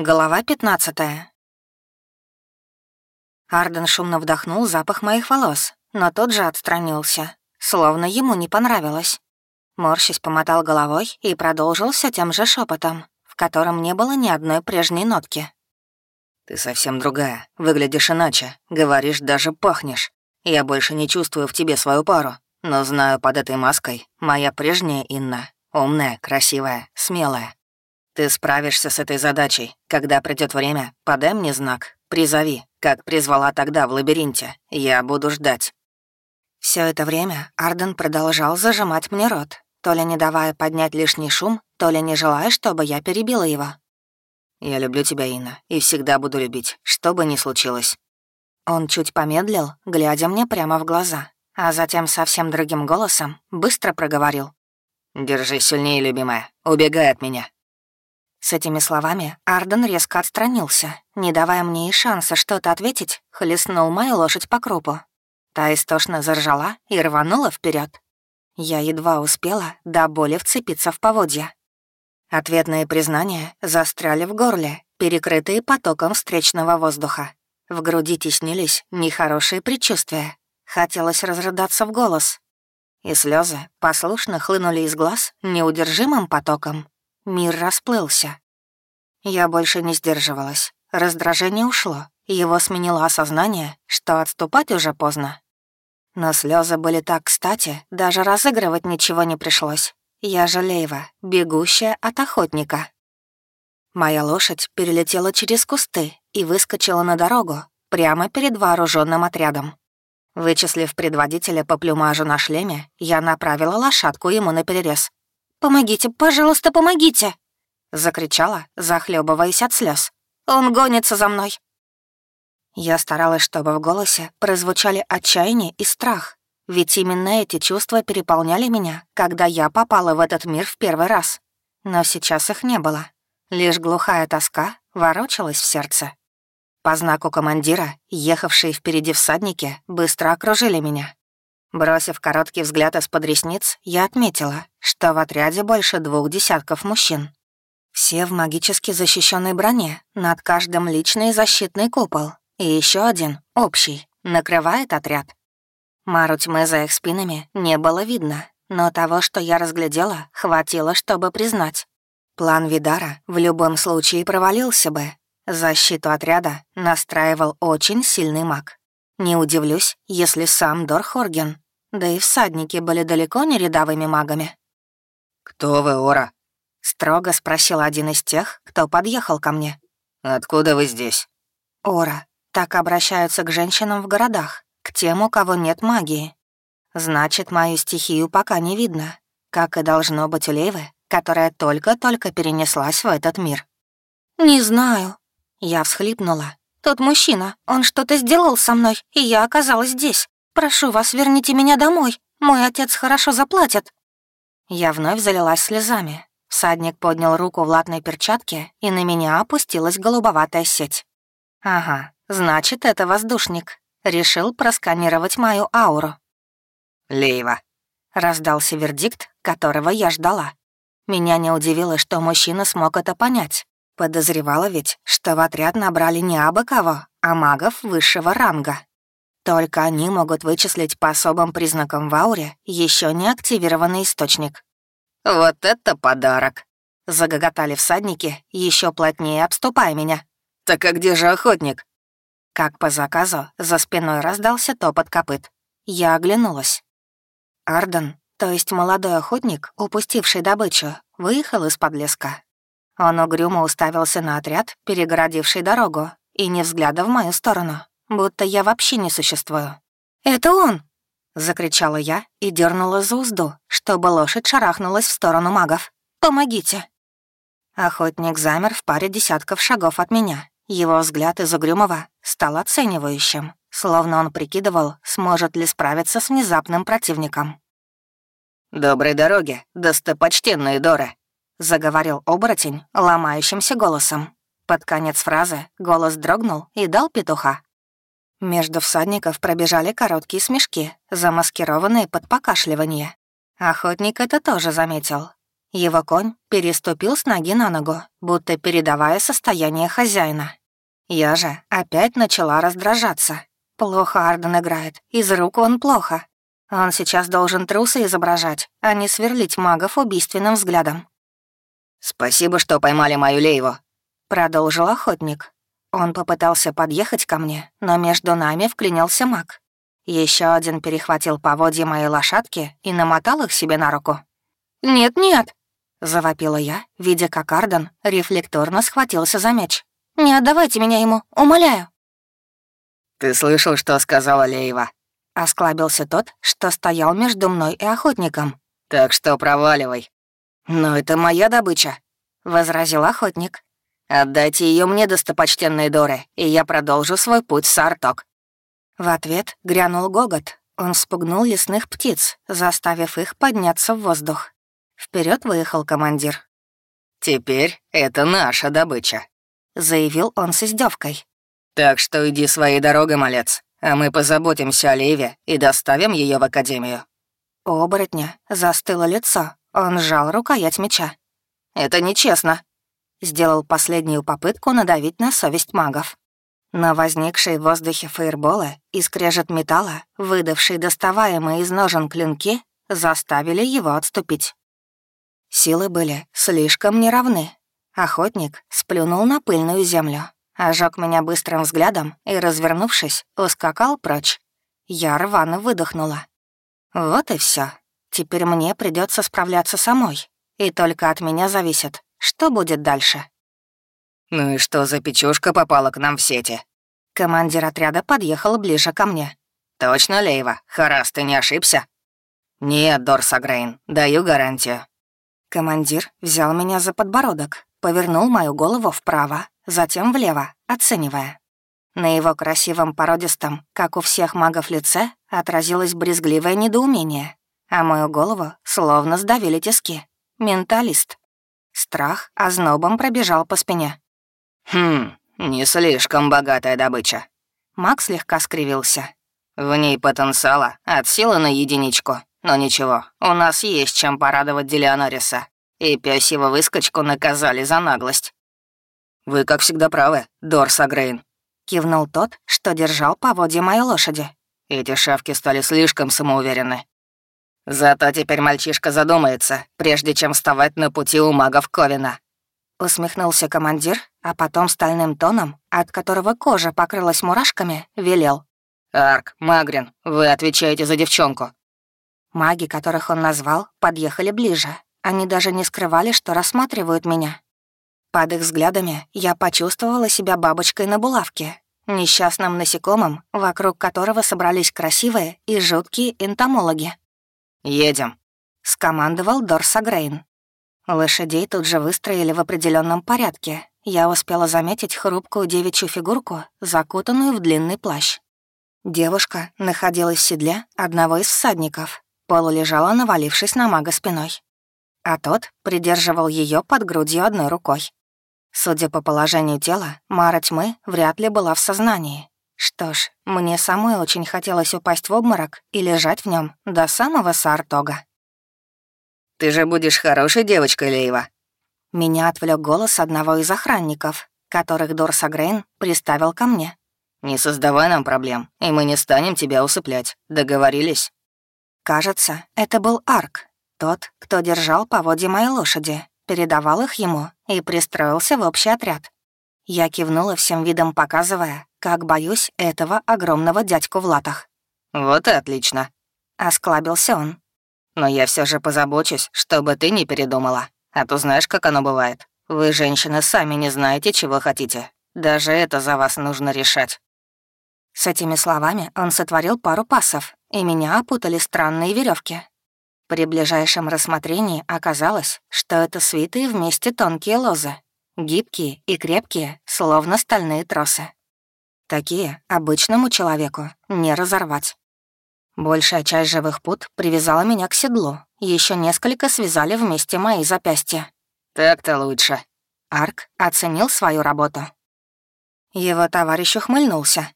Глава 15 Арден шумно вдохнул запах моих волос, но тот же отстранился, словно ему не понравилось. Морщись помотал головой и продолжил все тем же шепотом, в котором не было ни одной прежней нотки. «Ты совсем другая, выглядишь иначе, говоришь, даже пахнешь. Я больше не чувствую в тебе свою пару, но знаю под этой маской моя прежняя Инна, умная, красивая, смелая. Ты справишься с этой задачей. Когда придет время, подай мне знак. Призови, как призвала тогда в лабиринте. Я буду ждать». Все это время Арден продолжал зажимать мне рот, то ли не давая поднять лишний шум, то ли не желая, чтобы я перебила его. «Я люблю тебя, Инна, и всегда буду любить, что бы ни случилось». Он чуть помедлил, глядя мне прямо в глаза, а затем совсем другим голосом быстро проговорил. «Держи сильнее, любимая, убегай от меня». С этими словами Арден резко отстранился, не давая мне и шанса что-то ответить, хлестнул мою лошадь по крупу. Та истошно заржала и рванула вперед. Я едва успела до боли вцепиться в поводья. Ответные признания застряли в горле, перекрытые потоком встречного воздуха. В груди теснились нехорошие предчувствия. Хотелось разрыдаться в голос. И слезы послушно хлынули из глаз неудержимым потоком. Мир расплылся. Я больше не сдерживалась. Раздражение ушло, его сменило осознание, что отступать уже поздно. Но слезы были так кстати, даже разыгрывать ничего не пришлось. Я жалеева, бегущая от охотника. Моя лошадь перелетела через кусты и выскочила на дорогу, прямо перед вооруженным отрядом. Вычислив предводителя по плюмажу на шлеме, я направила лошадку ему на перерез. «Помогите, пожалуйста, помогите!» — закричала, захлебываясь от слез. «Он гонится за мной!» Я старалась, чтобы в голосе прозвучали отчаяние и страх, ведь именно эти чувства переполняли меня, когда я попала в этот мир в первый раз. Но сейчас их не было. Лишь глухая тоска ворочалась в сердце. По знаку командира, ехавшие впереди всадники, быстро окружили меня. Бросив короткий взгляд из-под ресниц, я отметила, что в отряде больше двух десятков мужчин. Все в магически защищенной броне, над каждым личный защитный купол, и еще один, общий, накрывает отряд. Мару тьмы за их спинами не было видно, но того, что я разглядела, хватило, чтобы признать. План Видара в любом случае провалился бы. Защиту отряда настраивал очень сильный маг. Не удивлюсь, если сам Дорхорген, да и всадники были далеко не рядовыми магами. «Кто вы, Ора?» — строго спросил один из тех, кто подъехал ко мне. «Откуда вы здесь?» «Ора. Так обращаются к женщинам в городах, к тем, у кого нет магии. Значит, мою стихию пока не видно, как и должно быть у Левы, которая только-только перенеслась в этот мир». «Не знаю». Я всхлипнула, тот мужчина, он что-то сделал со мной, и я оказалась здесь. Прошу вас, верните меня домой. Мой отец хорошо заплатит». Я вновь залилась слезами. Всадник поднял руку в латной перчатке, и на меня опустилась голубоватая сеть. «Ага, значит, это воздушник. Решил просканировать мою ауру». «Лейва», — раздался вердикт, которого я ждала. Меня не удивило, что мужчина смог это понять. Подозревала ведь, что в отряд набрали не абы кого, а магов высшего ранга. Только они могут вычислить по особым признакам в ауре еще не активированный источник. «Вот это подарок!» — загоготали всадники, еще плотнее обступая меня. «Так а где же охотник?» Как по заказу, за спиной раздался топот копыт. Я оглянулась. Арден, то есть молодой охотник, упустивший добычу, выехал из-под леска он угрюмо уставился на отряд, перегородивший дорогу, и не взгляда в мою сторону, будто я вообще не существую. «Это он!» — закричала я и дернула за узду, чтобы лошадь шарахнулась в сторону магов. «Помогите!» Охотник замер в паре десятков шагов от меня. Его взгляд из угрюмого стал оценивающим, словно он прикидывал, сможет ли справиться с внезапным противником. «Доброй дороги, достопочтенные Доры!» — заговорил оборотень ломающимся голосом. Под конец фразы голос дрогнул и дал петуха. Между всадников пробежали короткие смешки, замаскированные под покашливание. Охотник это тоже заметил. Его конь переступил с ноги на ногу, будто передавая состояние хозяина. Я же опять начала раздражаться. Плохо Арден играет, из рук он плохо. Он сейчас должен труса изображать, а не сверлить магов убийственным взглядом. «Спасибо, что поймали мою Лейву», — продолжил охотник. Он попытался подъехать ко мне, но между нами вклинился маг. Еще один перехватил поводья моей лошадки и намотал их себе на руку. «Нет-нет!» — завопила я, видя, как Арден рефлекторно схватился за меч. «Не отдавайте меня ему, умоляю!» «Ты слышал, что сказала Леева?» — осклабился тот, что стоял между мной и охотником. «Так что проваливай». «Но это моя добыча», — возразил охотник. «Отдайте ее мне, достопочтенные Доры, и я продолжу свой путь Сарток». В ответ грянул гогот. Он спугнул лесных птиц, заставив их подняться в воздух. Вперед выехал командир. «Теперь это наша добыча», — заявил он с издевкой. «Так что иди своей дорогой, малец, а мы позаботимся о Леве и доставим ее в академию». У оборотня застыло лицо, он сжал рукоять меча. «Это нечестно», сделал последнюю попытку надавить на совесть магов. Но возникшие в воздухе фейерболы и скрежет металла, выдавшие доставаемые из ножен клинки, заставили его отступить. Силы были слишком неравны. Охотник сплюнул на пыльную землю, ожег меня быстрым взглядом и, развернувшись, ускакал прочь. Я рвано выдохнула. Вот и все. Теперь мне придется справляться самой. И только от меня зависит, что будет дальше. «Ну и что за печушка попала к нам в сети?» Командир отряда подъехал ближе ко мне. «Точно, Лейва? Харас, ты не ошибся?» «Нет, Дорсагрейн, даю гарантию». Командир взял меня за подбородок, повернул мою голову вправо, затем влево, оценивая. На его красивом породистом, как у всех магов лице, отразилось брезгливое недоумение, а мою голову словно сдавили тиски. Менталист. Страх ознобом пробежал по спине. «Хм, не слишком богатая добыча». Макс слегка скривился. «В ней потенциала от силы на единичку. Но ничего, у нас есть чем порадовать Делионариса. И пёсьего выскочку наказали за наглость». «Вы, как всегда, правы, Дорс Агрейн», — кивнул тот, что держал поводья моей лошади. «Эти шавки стали слишком самоуверенны. Зато теперь мальчишка задумается, прежде чем вставать на пути у магов Ковина. Усмехнулся командир, а потом стальным тоном, от которого кожа покрылась мурашками, велел. «Арк, Магрин, вы отвечаете за девчонку». Маги, которых он назвал, подъехали ближе. Они даже не скрывали, что рассматривают меня. Под их взглядами я почувствовала себя бабочкой на булавке, несчастным насекомым, вокруг которого собрались красивые и жуткие энтомологи. «Едем», — скомандовал Дорсагрейн. Лошадей тут же выстроили в определенном порядке. Я успела заметить хрупкую девичью фигурку, закутанную в длинный плащ. Девушка находилась в седле одного из всадников, полулежала, навалившись на мага спиной. А тот придерживал ее под грудью одной рукой. Судя по положению тела, Мара тьмы вряд ли была в сознании. Что ж, мне самой очень хотелось упасть в обморок и лежать в нем до самого Сартога. «Ты же будешь хорошей девочкой, Лейва». Меня отвлек голос одного из охранников, которых Дорсагрейн приставил ко мне. «Не создавай нам проблем, и мы не станем тебя усыплять. Договорились?» Кажется, это был Арк, тот, кто держал поводья моей лошади, передавал их ему и пристроился в общий отряд. Я кивнула всем видом, показывая, как боюсь этого огромного дядьку в латах. «Вот и отлично», — осклабился он. Но я все же позабочусь, чтобы ты не передумала. А то знаешь, как оно бывает. Вы, женщины, сами не знаете, чего хотите. Даже это за вас нужно решать». С этими словами он сотворил пару пасов, и меня опутали странные веревки. При ближайшем рассмотрении оказалось, что это свитые вместе тонкие лозы, гибкие и крепкие, словно стальные тросы. Такие обычному человеку не разорвать. Большая часть живых пут привязала меня к седлу. Еще несколько связали вместе мои запястья. «Так-то лучше». Арк оценил свою работу. Его товарищ ухмыльнулся.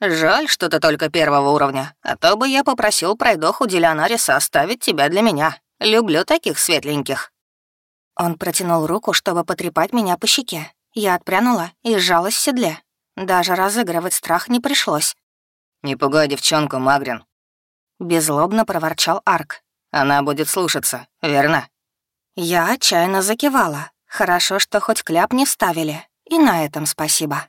«Жаль, что ты только первого уровня, а то бы я попросил пройдоху Делионариса оставить тебя для меня. Люблю таких светленьких». Он протянул руку, чтобы потрепать меня по щеке. Я отпрянула и сжалась в седле. Даже разыгрывать страх не пришлось. «Не пугай девчонку, Магрин», — беззлобно проворчал Арк. «Она будет слушаться, верно?» Я отчаянно закивала. Хорошо, что хоть кляп не вставили. И на этом спасибо.